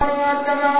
تمام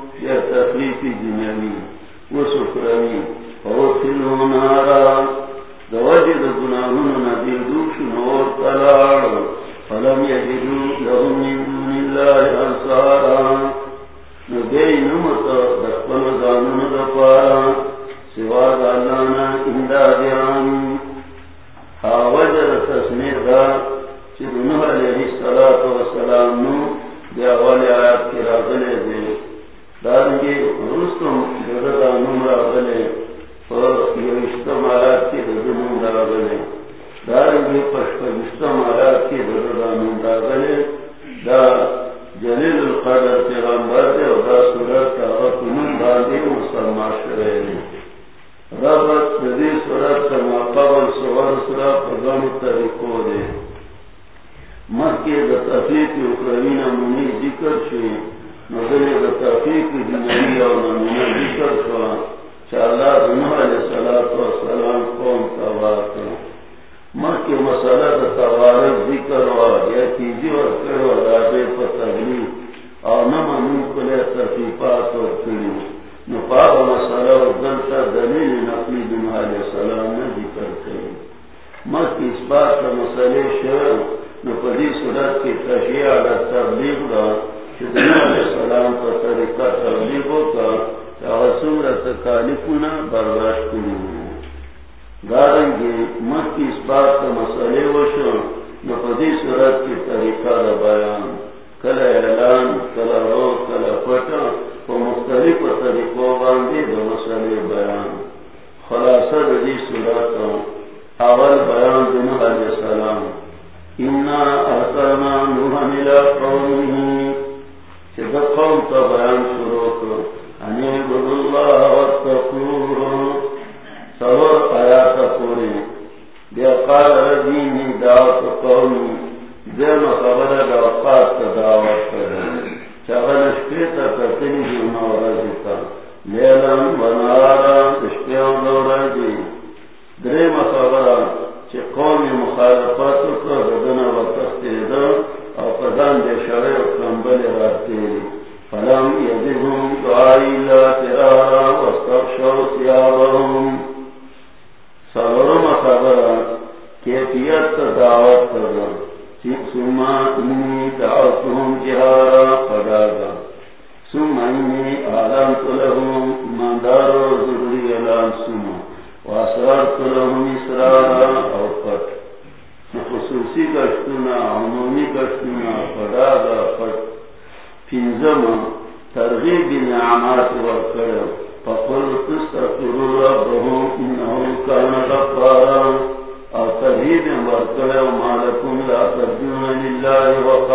یا تفریح جنانی وہ سکرانی اور سنو نارا دواجی دا گناہون نبی دوش نور تلاڑ۔ فلم یجدو لہم یبون اللہ انسارا نبی نمتا دکھن زانون دفارا سوا دالانا اندادیان ہا وجر تسمیر دا، چی دنہ علیہ السلام مت کی اس بات کا مسئلے شروع نپری صورت کی تشیہ کا طریقہ تبلیغوں کا اس بات کا مسئلے و شروع نپری کی طریقہ بیان. کل اعلان کل کل مختلف طریقوں بیان. خلاصہ اول بیان دن علیہ السلام انا ارسلنا نوحا الى قومه سبا قوم تا بیان شروع کر ان يعبد الله واتقوه سبا آیات پوری۔ بیا قال ردین دعوت قوم زیما خبر دا وقات تا دعوت کرد چاہا نشکریتا تا تنجی انا ورزیتا لیلن ونارا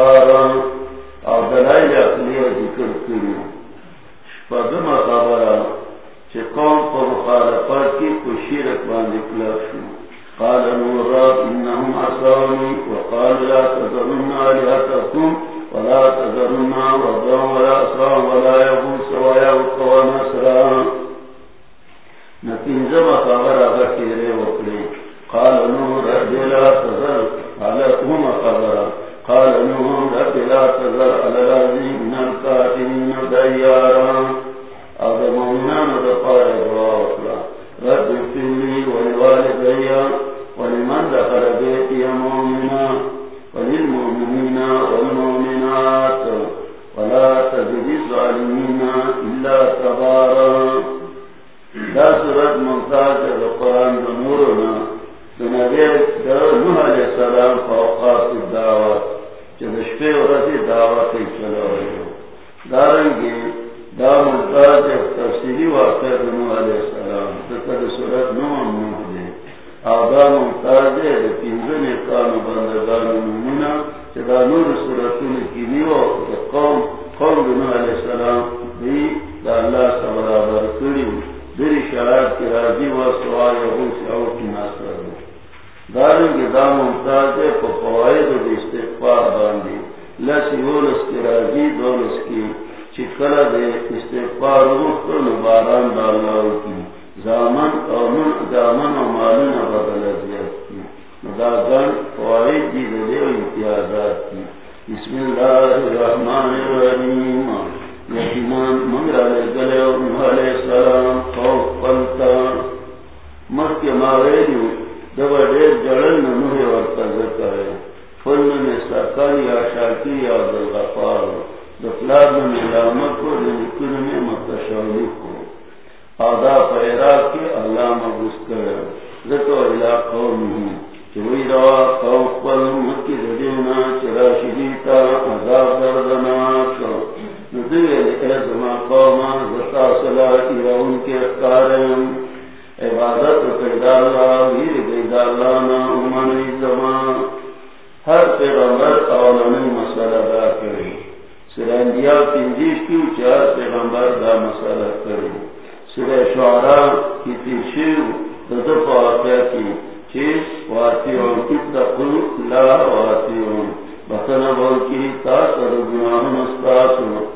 سارا ترجمان استاسو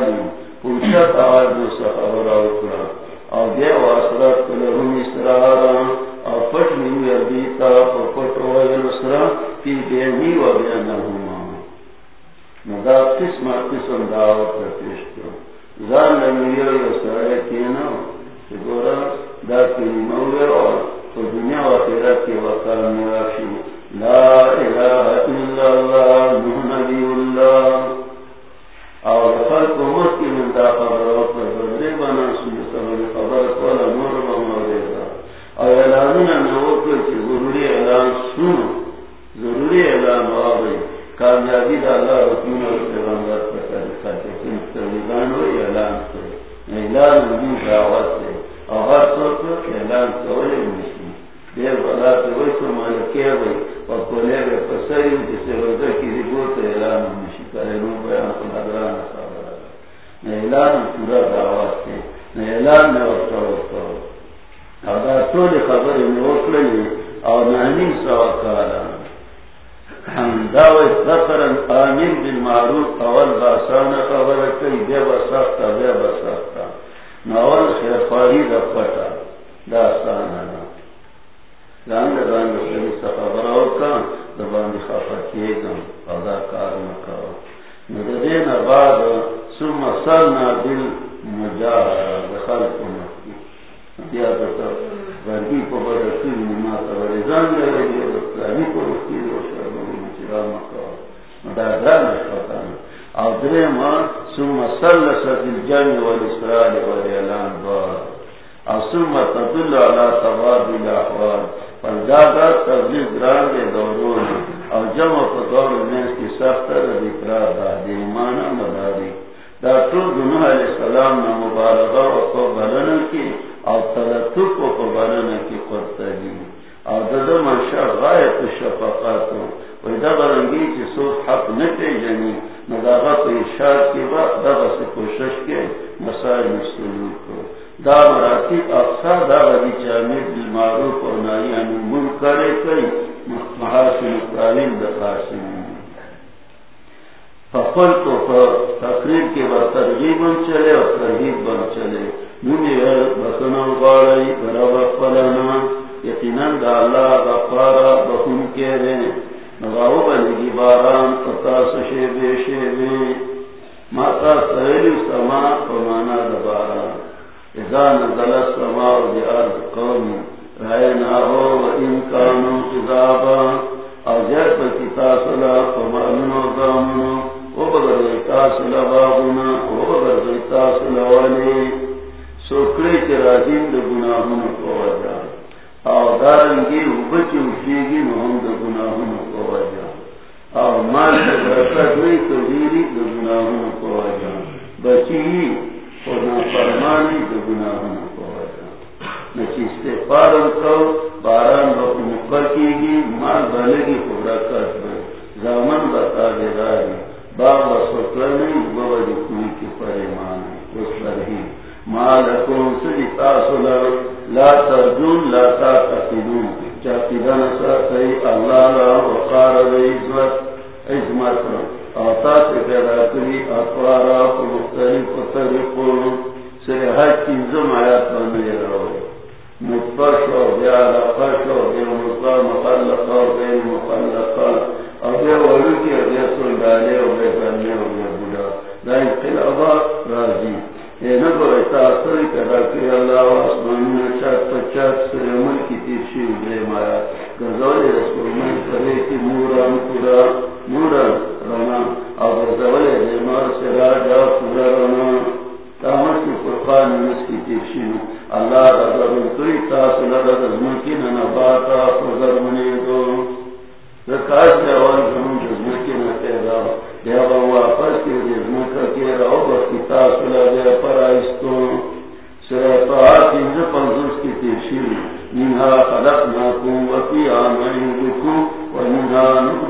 رالی دنیا و تیرہ کی وقت مراشی لا مسجد اللہ رسول اور پیغمبر کا طریقہ لیکن سنگان ہو اعلان سے۔ یعنی اعلان ہوگی دعوت سے۔ اور ہر سوچ اعلان سوئے مشین دیر بلا سے وہی سو مانے کیا اور کھولے ہوئے پسری جسے على تبادل گران کے دوروں اور میں اس کی سخت مانا مداری ڈاکٹر علیہ السلام نے مبارکہ کو بلن کی اور تلطف کو بلن کی اور دد منشا شفقات کی حق نہ پہ جنی مداغت ارشاد کی بات سے کوشش کے مسائل سلوک۔ کو دا مراتی افسا دا غدی چامیر بالمعروف و نائی عنی منکر کئی محاسن قرآن دا قاسم. فقل تو تقریب کے بعد ترغیب بن چلے اور ترغیب بن چلے. نمی بسنا غاڑی برابر فلنا یقیناً دا اللہ غفارا بخون کے رہے. نغاو بلگی باران فتا سشے بے شے ماتا سہیلی سما اذا نزل السماء بأرض قوم رأيناه وإن كانوا كذابا أجر فكتاس لا فمأمنوا ضامنوا وبغر غيتاس لبابنا وبغر غيتاس لولي سوکڑے کے راجیم دے گناہوں کو وجہ اور دارنگی بچی اٹھیگی نہم دے گناہوں کو وجہ اور مال سے برکت نہیں تو دیری دے گناہوں کو وجہ بچی ہی فرمانی تو گنا ہونا پڑا نہ پارن کو باران بہت مکر کی گی مال بنے گی پورا کر زامن بتا دے رہا باغ و سوکر نہیں بڑی کوئی کی پریمان اس پر ہی مال کون سی تاثر لا ترجون لا تا تقیدون چاہتی دن سا کئی اللہ لا وقار عزت عزمت آتا سے اطوارا کو مختلف طریقوں سے ہر چیزوں آیات بنے رہو متفش ہو گیا رفش ہو گیا مطلع مخلق ہو گئے مخلق اور یہ ولی کی اگے سن ڈالے ہو گئے بننے ہو گئے بلا دائیں خلابا راضی یہ نہ کو ایسا اثر پیدا کری اللہ آسمان میں چاک پچاک عمل کی تیرشی ہوئے مایا گزول رسول میں کرے کی موران پورا موران رنا اور زولے دیمار سے راجا پورا رنا تامر کی فرقان نس کی تیشین اللہ رضا رنطوی تاثل رضا زمکین نباتا فضر منی دو زکاش دیوان جنون جزمکین پیدا دیوا واپس کی جزمکا کی رو بس کی تاثل پر آئستو سیطاعت انجا پنزوس کی تیشین منها خلقناكم وفي عملكم ومنها نخرجكم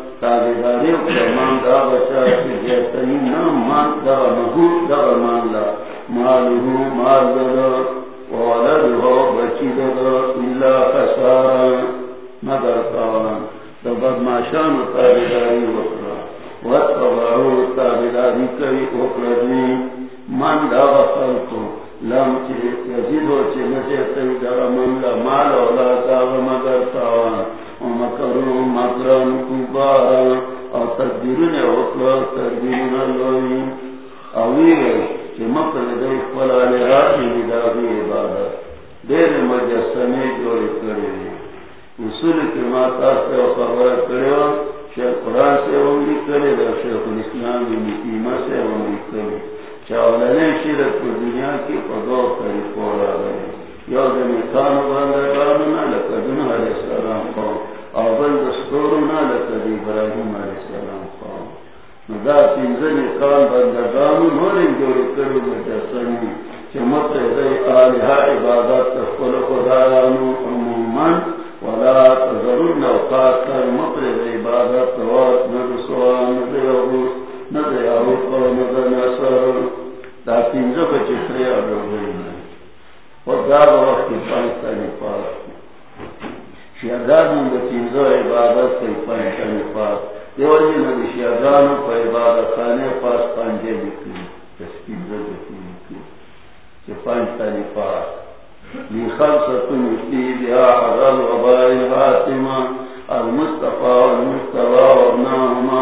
تابداری فرمان دا بچا کی جیتنی نام مان دا محور دا مان لا مالو مال دا وولد ہو بچی دا خسارا. مگر دا بدماشان تابداری تابداری کئی دی. من دا لم چی یزیدو چی دا من لا مال اویر کہ مکر دے فلا لراتی نداغی عبادت دیر مجسمی جوڑی کرے اصول کے ماتا سے خبر کرے شیخ قرآن سے عمری کرے دا شیخ الاسلام مقیمہ سے عمری کرے چاولنے شرک کو دنیا کی قضاء طریقوں را گئے یو دنی کانو بندگانو نا لکا دنہ علیہ السلام دا پینزنی کان بندگانو نورین جوڑی کرو مجسنی چمت رضی آلیہ عبادت تخفل خدایانو عموماً ولا تذرون اوقات کر مت رضی عبادت توات ندسوان ندی عبوس ندی عبوس و ندی نصر دا پینزو بچسری عبر و دا وقت پاس عبادت پاس پا پاس پانجے چی پاس حضر المصطفى والمصطفى وابناهما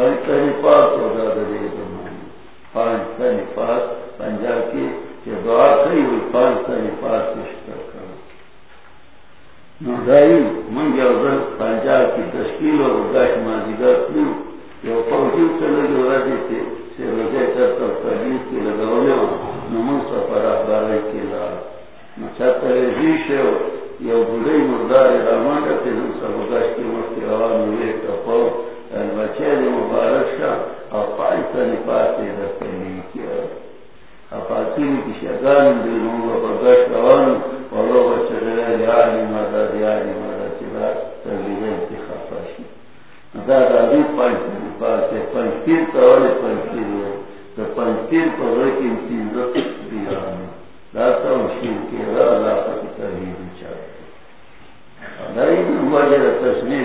زمانی پانچ تنی پاس و دا دا دے زمانی پانچ تنی پاس پنجا کی کہ دعا کئی پاس کی اور گاش کی مادا مادا چلا تبلیغ انتخاب شی دا دا دی پایتا نپاتی پنچیر تاولی پنچیر دا پنچیر پر رکیم تینزت بیانی دا تا مشکل کی را اللہ تحریر چاہتا دا این وجہ تصویر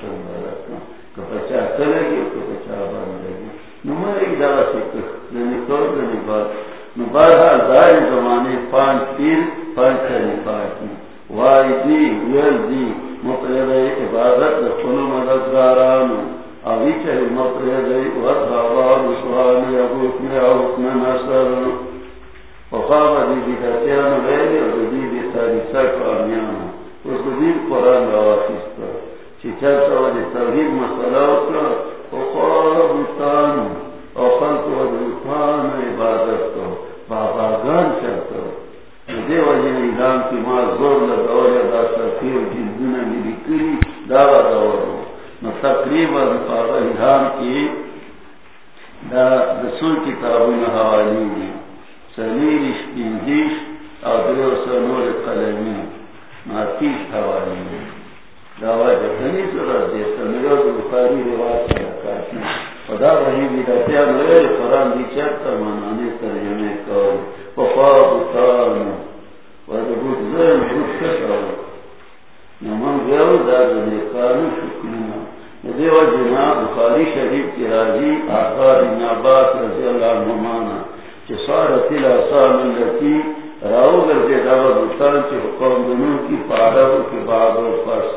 پاڑاو بعد و فرس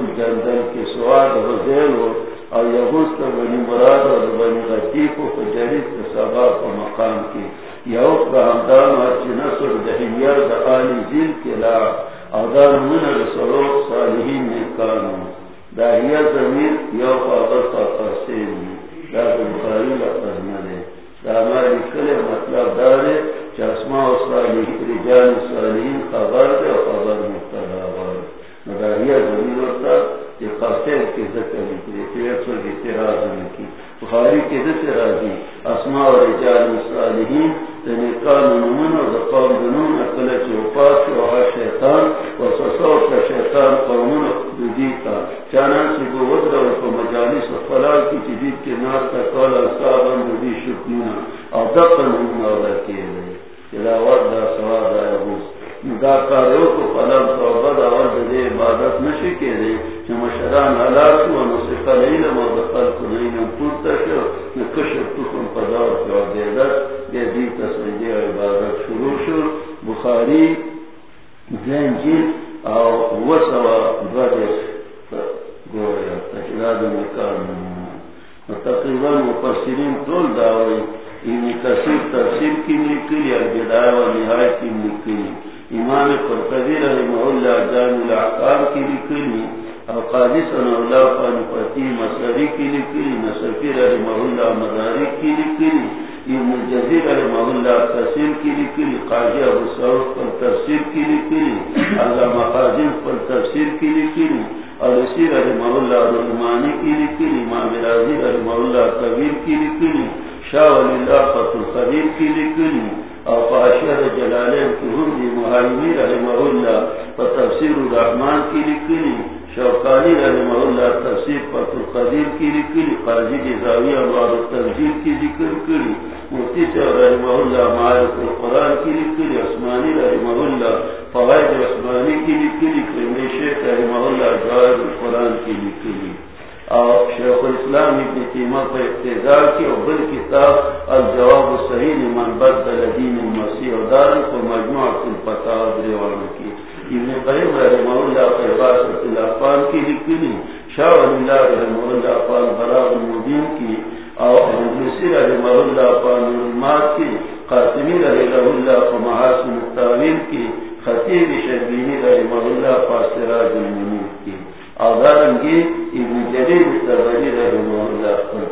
الجندل سواد او یغوست بنی مراد و بنی سبا و مقام کی یوک دا و نصر دہیار دا آلی زیل لا او دا نمون رسولوک صالحین نکانو. دا ہی زمین یوک آغر فاقاسین دا بخاری لقد ملے دا ہماری کلے مطلب دارے چی رجال خبر دے خبر مقتدا مداریہ زمین ہوتا ذکر کی تراز نکی بخاری کے ذکر راضی۔ اسماء رجال صالحین نمون دنون چوپاس شیطان سسو کا شیطان قومون دودیتا چانان ودر مجالس و فلال کی کے نار اصابا دودی کیے لیے تلاوت دا سوا دا یو دا کارو کو قلم توبہ دا ور دے عبادت نشی دے چھ مشران حالات و نصفلین و دخل کنین پورتا شو نکشف تکم پدار سوا دے دا دے دیتا سنجی عبادت شروع شو بخاری لکلی ابو سعود پر تفسیر کی لکلی علامہ قاضم پر تفسیر کی لکلی اور اسی رحمہ اللہ رحمانی کی لکلی امام راضی رحمہ اللہ کبیر کی لکلی شاہ ولی اللہ فتح الخبیر کی لکلی اور پاشر جلالین کی ہردی محالمی رحمہ اللہ پر تفسیر الرحمن کی لکلی شوقانی رحمہ اللہ تفسیر فتح القدیر کی لکلی، قاضی کی زاویہ اللہ تنظیر کی ذکر کری، مفتی چاہ رحمہ اللہ معارف القرآن کی لکلی، عثمانی رحمہ اللہ، فوائد عثمانی کی لکلی کرمی شیخ رحمہ اللہ جوائد القرآن کی لکلی۔ اور شیخ الاسلام ابن تیمہ پر اقتضار کی اور بل کتاب الجواب صحیح لمن بدل دین المسیح اور کو مجموعہ الفتاہ دریوانوں کی ابن قیم رحمہ اللہ الافان کی لکھنی شاہ اللہ رحمہ اللہ المدین کی، اور انگلیسی رحمہ اللہ کی، قاسمی رحمہ اللہ کی، خطیب شربینی رحمہ اللہ ابن جریر رحمہ اللہ پر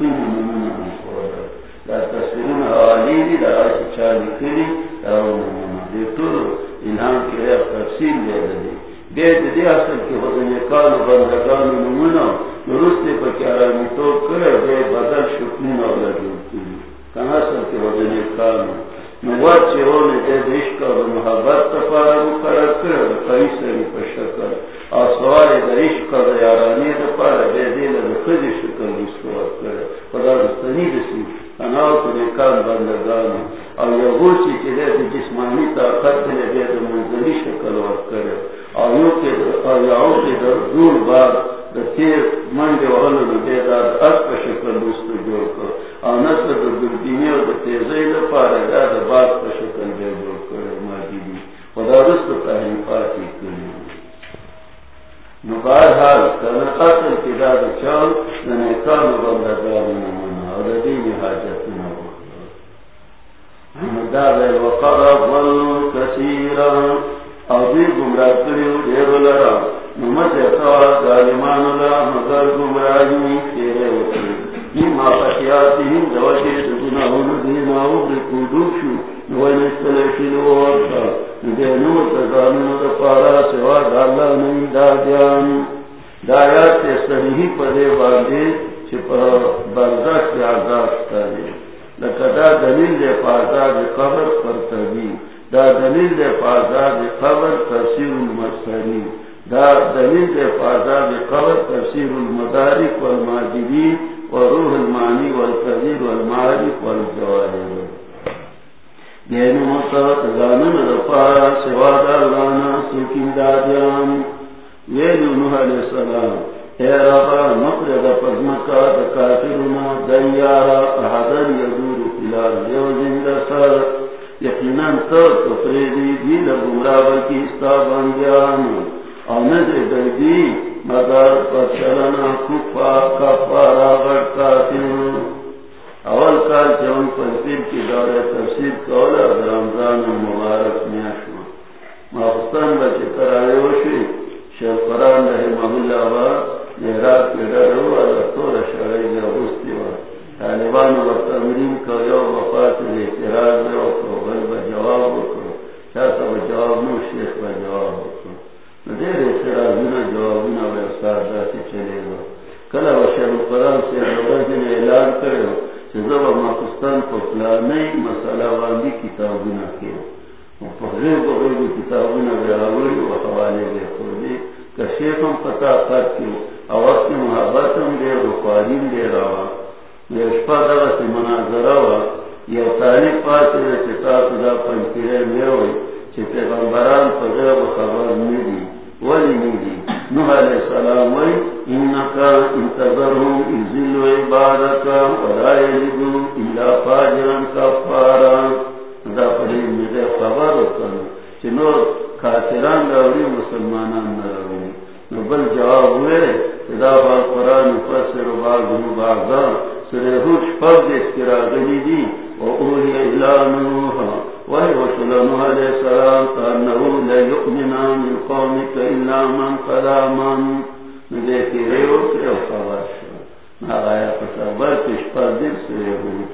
نمونہ مصورہ دا تصویرون حوالی دی دا آسی چالی کری دا نمونہ دیتو انہام کی ریا تفسیر لیدہ دی بید دی اصل کی حضن کان و دلیل قبر، تفسیر المدارک والماجدین وروح المانی والقدیر والمعارف والجواہر دینو یعنی مصرت زانن رفارا سواد اللانا سلکین دادیان. ویلو نوح علیہ السلام، اے ربا مقرد پزمکا دا کافرنا، دیارا، احدن یدور فلال یو زند سر. یقیناً تو تفریدی دیل گمراو کی استابان او نظر دردی مگر پچلنا کفا کفارا غٹ کافر اول کال جون پنپیر کی دور تفسیر کولا رمضان مبارک میاشو ماخستان بچے کرائے وشی شیخ قرآن رحمہ اللہ با محراب کے ڈر ہوا لطور شرعی لغستی وا طالبان و تمرین کو یو وفات اعتراض دے وکرو بل بجواب وکرو چاہتا بجواب نو شیخ بجواب وکرو دیر اعتراضینا جوابینا و اصار داتی چلے گا کلا و شیخ قرآن سے ربازین اعلان کرے چیزا و ماکستان کو پلانی مسئلہ واندی کتابینا کیا غیر غیر کتابونه راوړي او حواله یې کړې که شیخ سکتے ہو کړ چې اواز کې محبت هم دې او قارین دې راوا یو شپه دا چې مناظره وا یو طالب پاتې چې تاسو دا پنځه مې وي چې پیغمبران پر غیب خبر نیدی ولی نیدی نوح علیہ السلام وی انکا انتظرهم ازلو عبادکا ولا یجدو الا فاجران کفارا دا پڑی میرے خبر ہوتا چنو کافران راوی مسلمانان نراوی نو بل جواب ہوئے دا بال قرآن فسر باغ باغا سرے ہوش پب دیس کرا دی و اوہی الا نوحا وہی وصل نوح علیہ السلام تانہو لا یؤمنا من قومک الا من قلامان دیکھے ریو کرے خبر شو. ناغایا پسابر کش پب دیس سرے ہوئی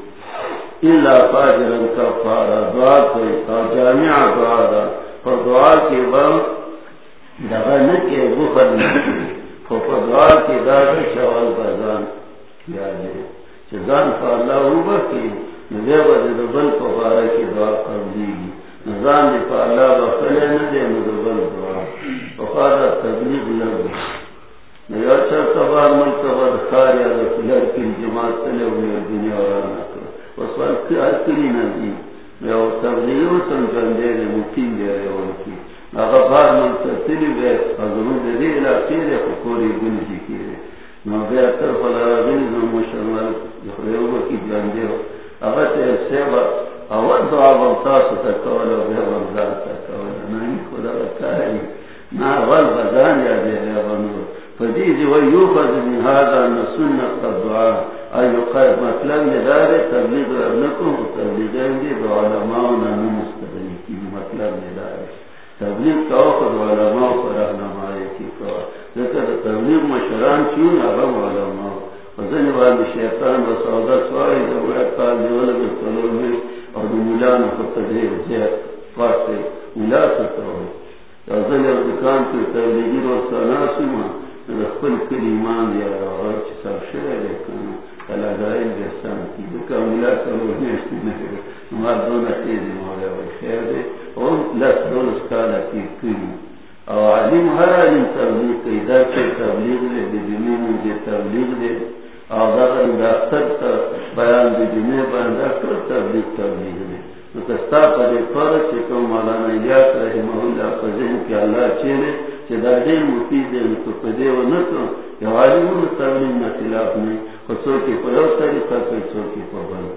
الا فاجرن کفارا، دعا کوئی جامعہ دعا دا پر دعا کے بعد دغا نکے بخر نکی فدعا کی. دار شوال بازان یاد ہے. چزان فا اللہ اوبا کی نبی بازی دبل پفارا کی دعا قبلی گی۔ نظام دی فا اللہ بخلے ندے مدبل دعا۔ فخارا تبلیغ لگو نبی اچھا تبار ملک بد خاریا دفلر کی جماعت تلے ہوئی دنیا ورانا کرو وصوال کی ہر کلی ندی میں تبلیغ سمجھن دے دے مکین دے رہے ان کی۔ اغبار من تسلی بے حضرون دے دے علاقے دے خکوری گن جی کی دے نو بے اتر فلا غنی دو مشروال یخریو بکی جاندے ہو اگر تے سیبا اول دعا بمتاس تکولا بے بمزار تکولا نانی خدا بکاری نا اول بزان یا دے بے بمزار فدیزی و یوخذ من هذا ان سنت الدعاء ایو قائد مطلب ندار تبلیغ ربنکو تبلیغ اندی دعا علماؤنا نمستغنی کی مطلب ندار تبلیغ کا وقت علماء پر رہنمائی کی کوا ذکر تبلیغ مشران چون اغم علماء وزن والی شیطان و سعودہ سوائی دبویت کال دیولا بسطلور میں اور ملان فتدیر زیر فاسے ملا سکتا ہوئی وزن ارزکان کی تبلیغی رو سناسی ماں رخل کل ایمان دیا اور چسا شرع لیکن کلا دائل جسان کی دکا ملا سلور نیشتی نکر نمار دون اخیزی مولا و خیر دے اور لس دون اسکالا کی کلی او علم ہر علم تبلیغ تبلیغ دے. او دا انداختر تا بیان دی جنین بیان دا کر تبلیغ تبلیغ دے. نکستا پا دے پر چکم مولانا یاد الیاس رحمہ اللہ فزین کی اللہ چیرے چی دا دین مفید دے نکو پدے و نکو یو علمون تبلیغ نا خلاف نہیں خصوصی پا یو طریقہ خصوصی پا بند.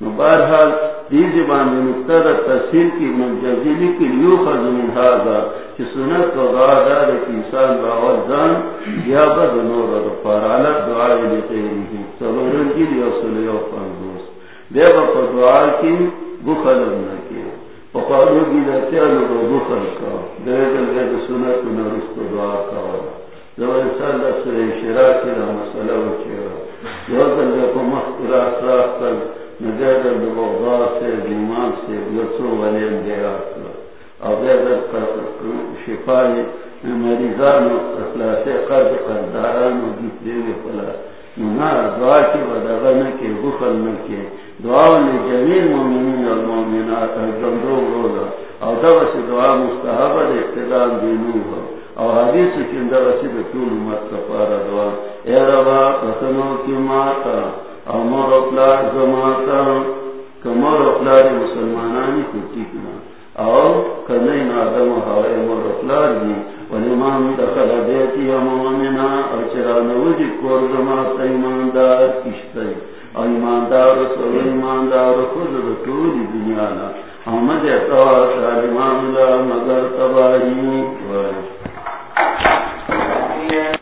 نو بارحال دیزی باندی نکتر کی منجزیلی کی لیو خرد من حاضا چی سنت کو دعا دار کی انسان باور دان، یا بد نور دا پارالت دعای لقیری کی سلورن کی لیو سلیو پاندوس بے با پا دعا کی بخل نکی پاپارو گی لتیا نو با بخل کا۔ دے دل گے سنت نرست دعا کا۔ دو انسان دا سر شراکی دا مسئلہ وچیرا یو دل گے پا مخترا اصلاح کل نگر دل بغضا قرد قرداران دعا کی نکی لجمیل مومنین والمومنات رولا او دعا اقتدام او حدیث بطول دعا اے ربا قسمو کی ماتا امر اپلار زماتا کمر اپلار مسلمانانی کو ٹکنا اور کنئی نادم ایماندار ایماندار رسول ایماندار خود رسولی دنیا ہم حمد اعتوا لا مگر تباہی۔